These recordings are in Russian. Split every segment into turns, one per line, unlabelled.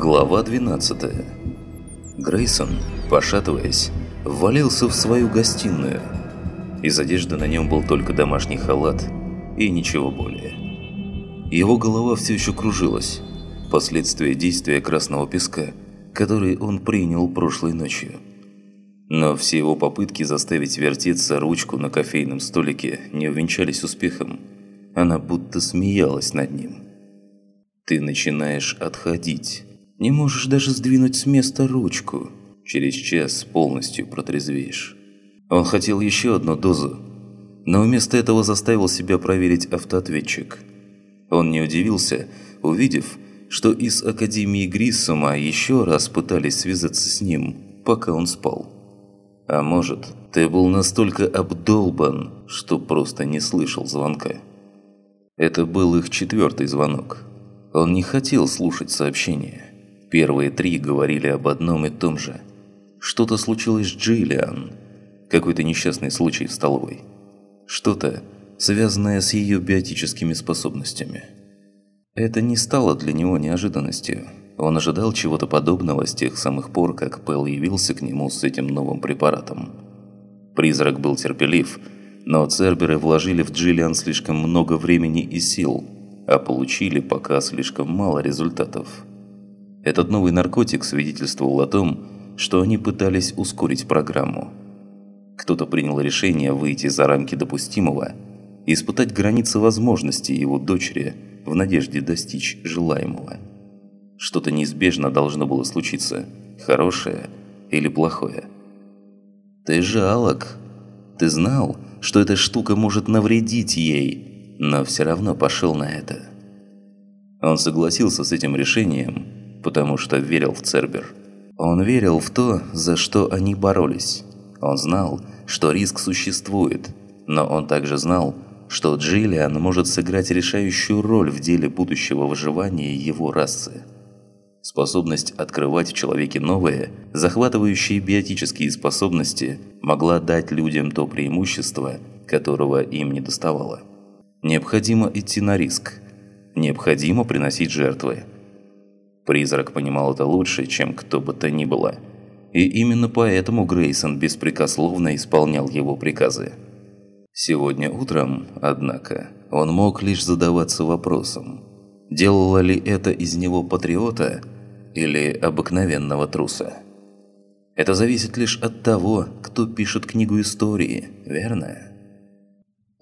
Глава 12 Грейсон, пошатываясь, ввалился в свою гостиную. Из одежды на нем был только домашний халат и ничего более. Его голова все еще кружилась, последствия действия красного песка, который он принял прошлой ночью. Но все его попытки заставить вертеться ручку на кофейном столике не увенчались успехом. Она будто смеялась над ним. Ты начинаешь отходить. Не можешь даже сдвинуть с места ручку. Через час полностью протрезвеешь. Он хотел еще одну дозу, но вместо этого заставил себя проверить автоответчик. Он не удивился, увидев, что из Академии Гриссома еще раз пытались связаться с ним, пока он спал. А может, ты был настолько обдолбан, что просто не слышал звонка. Это был их четвертый звонок. Он не хотел слушать сообщения. Первые три говорили об одном и том же. Что-то случилось с Джиллиан. Какой-то несчастный случай в столовой. Что-то, связанное с ее биотическими способностями. Это не стало для него неожиданностью. Он ожидал чего-то подобного с тех самых пор, как Пэл явился к нему с этим новым препаратом. Призрак был терпелив, но Церберы вложили в Джиллиан слишком много времени и сил – а получили пока слишком мало результатов. Этот новый наркотик свидетельствовал о том, что они пытались ускорить программу. Кто-то принял решение выйти за рамки допустимого и испытать границы возможностей его дочери в надежде достичь желаемого. Что-то неизбежно должно было случиться, хорошее или плохое. Ты жалок. Ты знал, что эта штука может навредить ей – но все равно пошел на это. Он согласился с этим решением, потому что верил в Цербер. Он верил в то, за что они боролись. Он знал, что риск существует, но он также знал, что Джиллиан может сыграть решающую роль в деле будущего выживания его расы. Способность открывать в человеке новые, захватывающие биотические способности могла дать людям то преимущество, которого им не доставало. Необходимо идти на риск. Необходимо приносить жертвы. Призрак понимал это лучше, чем кто бы то ни было. И именно поэтому Грейсон беспрекословно исполнял его приказы. Сегодня утром, однако, он мог лишь задаваться вопросом, делало ли это из него патриота или обыкновенного труса. Это зависит лишь от того, кто пишет книгу истории, верно?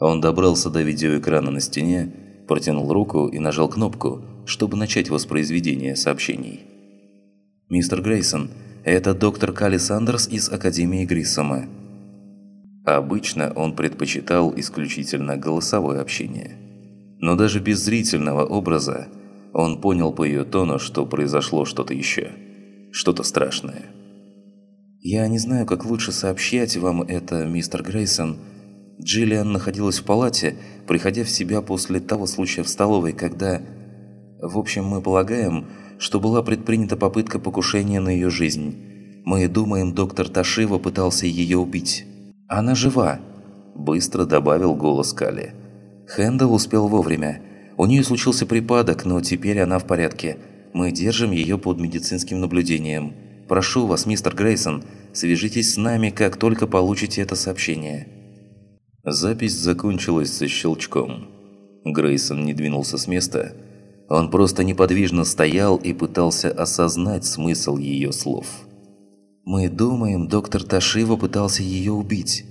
Он добрался до видеоэкрана на стене, протянул руку и нажал кнопку, чтобы начать воспроизведение сообщений. «Мистер Грейсон, это доктор Калли Сандерс из Академии Гриссома». Обычно он предпочитал исключительно голосовое общение. Но даже без зрительного образа он понял по ее тону, что произошло что-то еще. Что-то страшное. «Я не знаю, как лучше сообщать вам это, мистер Грейсон», Джиллиан находилась в палате, приходя в себя после того случая в столовой, когда... В общем, мы полагаем, что была предпринята попытка покушения на ее жизнь. Мы думаем, доктор Ташива пытался ее убить. Она жива, быстро добавил голос Кали. Хэндл успел вовремя. У нее случился припадок, но теперь она в порядке. Мы держим ее под медицинским наблюдением. Прошу вас, мистер Грейсон, свяжитесь с нами, как только получите это сообщение. Запись закончилась со щелчком. Грейсон не двинулся с места. Он просто неподвижно стоял и пытался осознать смысл ее слов. «Мы думаем, доктор Ташива пытался ее убить».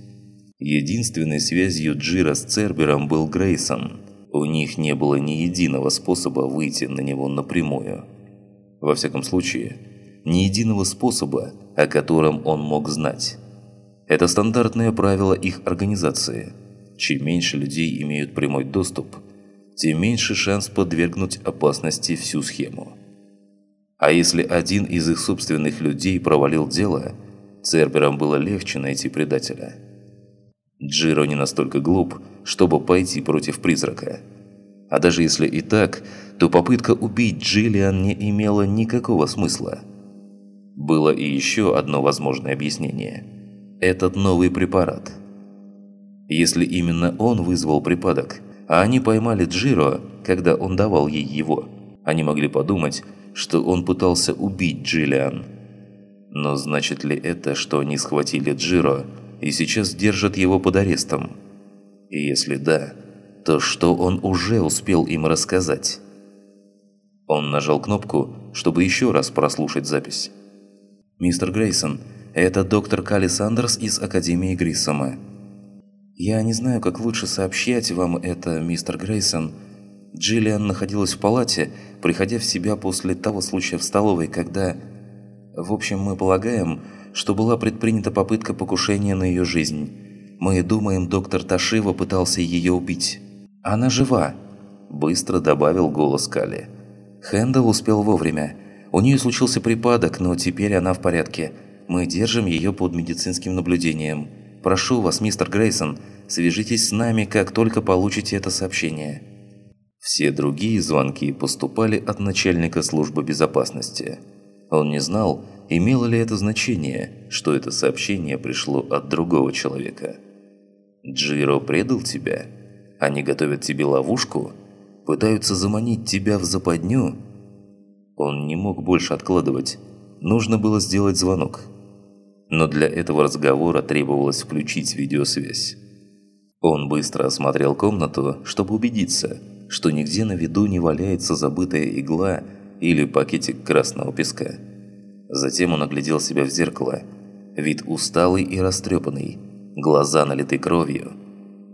Единственной связью Джира с Цербером был Грейсон. У них не было ни единого способа выйти на него напрямую. Во всяком случае, ни единого способа, о котором он мог знать. Это стандартное правило их организации. Чем меньше людей имеют прямой доступ, тем меньше шанс подвергнуть опасности всю схему. А если один из их собственных людей провалил дело, Церберам было легче найти предателя. Джиро не настолько глуп, чтобы пойти против призрака. А даже если и так, то попытка убить Джиллиан не имела никакого смысла. Было и еще одно возможное объяснение – этот новый препарат. Если именно он вызвал припадок, а они поймали Джиро, когда он давал ей его, Они могли подумать, что он пытался убить Джиллиан. Но значит ли это, что они схватили Джиро и сейчас держат его под арестом? И если да, то что он уже успел им рассказать? Он нажал кнопку, чтобы еще раз прослушать запись. «Мистер Грейсон, это доктор Калли Сандерс из Академии Гриссома. Я не знаю, как лучше сообщать вам это, мистер Грейсон. Джиллиан находилась в палате, приходя в себя после того случая в столовой, когда... В общем, мы полагаем, что была предпринята попытка покушения на ее жизнь. Мы думаем, доктор Ташива пытался ее убить. Она жива!» Быстро добавил голос Кали. Хэндл успел вовремя. У нее случился припадок, но теперь она в порядке. Мы держим ее под медицинским наблюдением. Прошу вас, мистер Грейсон, свяжитесь с нами, как только получите это сообщение». Все другие звонки поступали от начальника службы безопасности. Он не знал, имело ли это значение, что это сообщение пришло от другого человека. «Джиро предал тебя? Они готовят тебе ловушку? Пытаются заманить тебя в западню?» Он не мог больше откладывать. Нужно было сделать звонок но для этого разговора требовалось включить видеосвязь. Он быстро осмотрел комнату, чтобы убедиться, что нигде на виду не валяется забытая игла или пакетик красного песка. Затем он оглядел себя в зеркало. Вид усталый и растрепанный, глаза налиты кровью.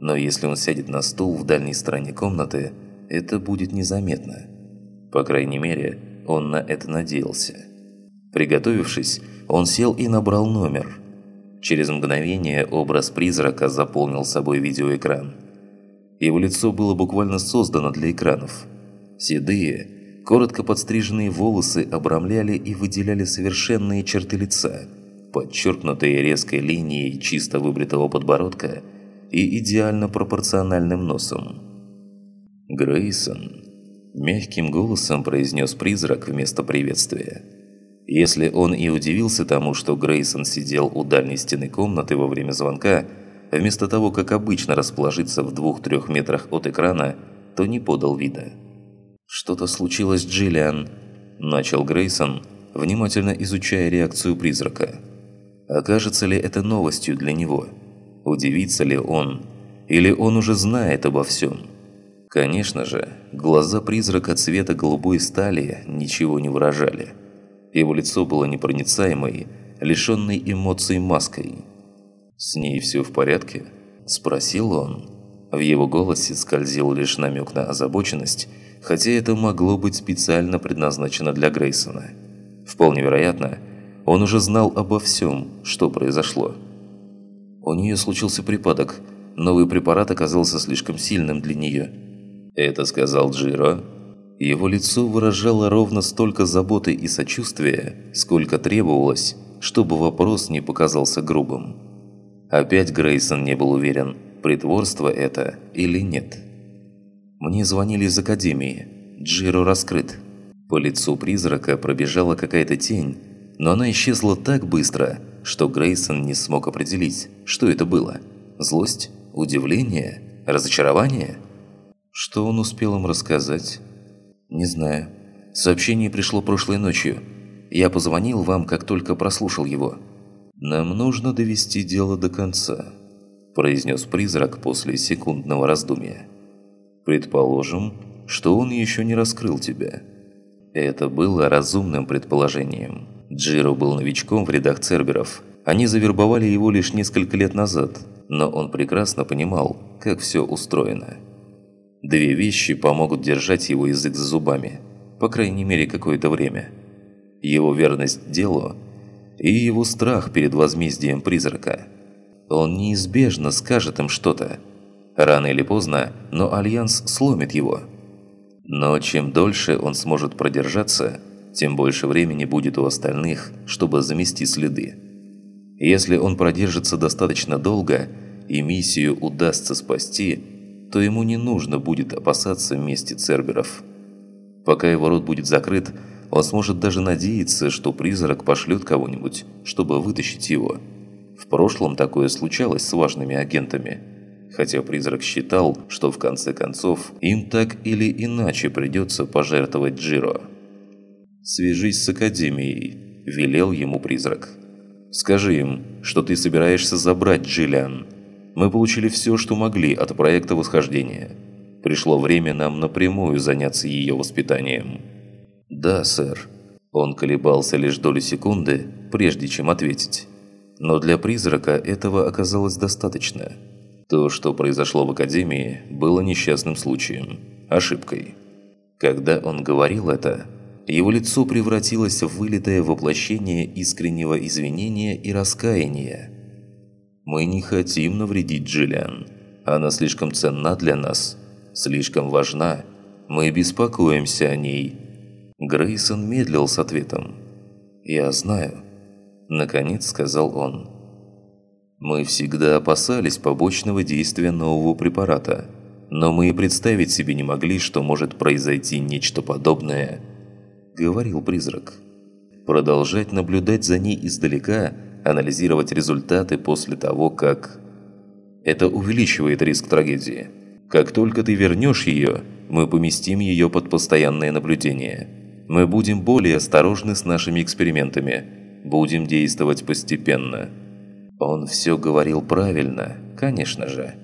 Но если он сядет на стул в дальней стороне комнаты, это будет незаметно. По крайней мере, он на это надеялся. Приготовившись, он сел и набрал номер. Через мгновение образ призрака заполнил собой видеоэкран. Его лицо было буквально создано для экранов. Седые, коротко подстриженные волосы обрамляли и выделяли совершенные черты лица, подчеркнутые резкой линией чисто выбритого подбородка и идеально пропорциональным носом. «Грейсон», – мягким голосом произнес призрак вместо приветствия. Если он и удивился тому, что Грейсон сидел у дальней стены комнаты во время звонка, вместо того, как обычно расположиться в двух-трех метрах от экрана, то не подал вида. «Что-то случилось, Джиллиан», – начал Грейсон, внимательно изучая реакцию призрака. Окажется ли это новостью для него? Удивится ли он? Или он уже знает обо всем? Конечно же, глаза призрака цвета голубой стали ничего не выражали – его лицо было непроницаемой, лишенной эмоций маской. «С ней все в порядке?» – спросил он. В его голосе скользил лишь намек на озабоченность, хотя это могло быть специально предназначено для Грейсона. Вполне вероятно, он уже знал обо всем, что произошло. У нее случился припадок. Новый препарат оказался слишком сильным для нее. «Это сказал Джиро?» Его лицо выражало ровно столько заботы и сочувствия, сколько требовалось, чтобы вопрос не показался грубым. Опять Грейсон не был уверен, притворство это или нет. Мне звонили из Академии. Джиро раскрыт. По лицу призрака пробежала какая-то тень, но она исчезла так быстро, что Грейсон не смог определить, что это было. Злость? Удивление? Разочарование? Что он успел им рассказать? «Не знаю. Сообщение пришло прошлой ночью. Я позвонил вам, как только прослушал его». «Нам нужно довести дело до конца», – произнес призрак после секундного раздумья. «Предположим, что он еще не раскрыл тебя». Это было разумным предположением. Джиро был новичком в рядах Церберов. Они завербовали его лишь несколько лет назад, но он прекрасно понимал, как все устроено. Две вещи помогут держать его язык за зубами, по крайней мере какое-то время. Его верность делу и его страх перед возмездием призрака. Он неизбежно скажет им что-то. Рано или поздно, но Альянс сломит его. Но чем дольше он сможет продержаться, тем больше времени будет у остальных, чтобы замести следы. Если он продержится достаточно долго, и миссию удастся спасти – то ему не нужно будет опасаться мести Церберов. Пока его рот будет закрыт, он сможет даже надеяться, что призрак пошлет кого-нибудь, чтобы вытащить его. В прошлом такое случалось с важными агентами. хотя призрак считал, что в конце концов им так или иначе придется пожертвовать Джиро. «Свяжись с Академией», – велел ему призрак. «Скажи им, что ты собираешься забрать Джиллиан. Мы получили все, что могли от проекта восхождения. Пришло время нам напрямую заняться ее воспитанием». «Да, сэр». Он колебался лишь долю секунды, прежде чем ответить. Но для призрака этого оказалось достаточно – то, что произошло в Академии, было несчастным случаем, ошибкой. Когда он говорил это, его лицо превратилось в вылитое воплощение искреннего извинения и раскаяния. «Мы не хотим навредить Джиллиан. Она слишком ценна для нас, слишком важна. Мы беспокоимся о ней». Грейсон медлил с ответом. «Я знаю», – наконец сказал он. Мы всегда опасались побочного действия нового препарата, но мы и представить себе не могли, что может произойти нечто подобное, говорил призрак. Продолжать наблюдать за ней издалека, анализировать результаты после того, как... Это увеличивает риск трагедии. Как только ты вернешь ее, мы поместим ее под постоянное наблюдение. Мы будем более осторожны с нашими экспериментами, будем действовать постепенно. Он все говорил правильно, конечно же.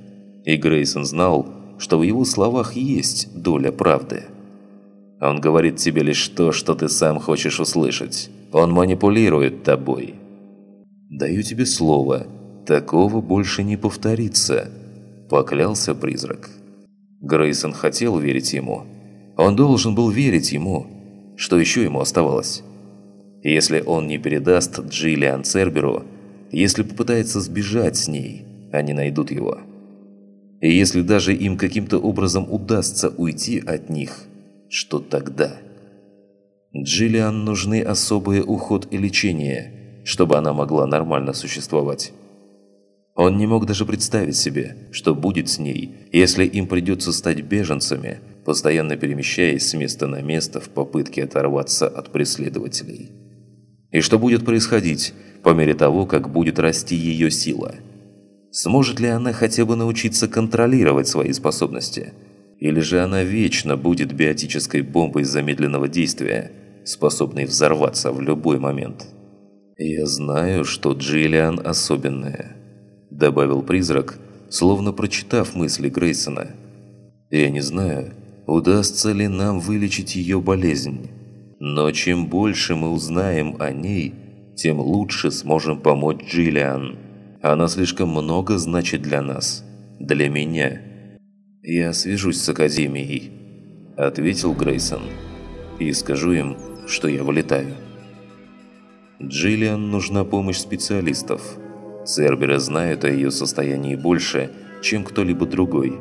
И Грейсон знал, что в его словах есть доля правды. Он говорит тебе лишь то, что ты сам хочешь услышать. Он манипулирует тобой. «Даю тебе слово, такого больше не повторится», – поклялся призрак. Грейсон хотел верить ему. Он должен был верить ему. Что еще ему оставалось? Если он не передаст Джиллиан Церберу – если попытается сбежать с ней, они найдут его. И если даже им каким-то образом удастся уйти от них, что тогда? Джиллиан нужны особый уход и лечение, чтобы она могла нормально существовать. Он не мог даже представить себе, что будет с ней, если им придется стать беженцами, постоянно перемещаясь с места на место в попытке оторваться от преследователей. И что будет происходить, по мере того, как будет расти ее сила. Сможет ли она хотя бы научиться контролировать свои способности? Или же она вечно будет биотической бомбой замедленного действия, способной взорваться в любой момент? «Я знаю, что Джиллиан особенная», – добавил призрак, словно прочитав мысли Грейсона. «Я не знаю, удастся ли нам вылечить ее болезнь, но чем больше мы узнаем о ней – тем лучше сможем помочь Джиллиан. Она слишком много значит для нас, для меня. Я свяжусь с Академией, ответил Грейсон, и скажу им, что я вылетаю. Джиллиан нужна помощь специалистов. Цербера знает о ее состоянии больше, чем кто-либо другой.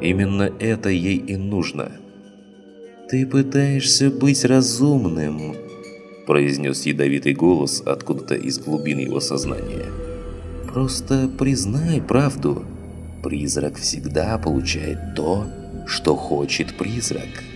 Именно это ей и нужно. «Ты пытаешься быть разумным», произнес ядовитый голос откуда-то из глубин его сознания. «Просто признай правду. Призрак всегда получает то, что хочет призрак».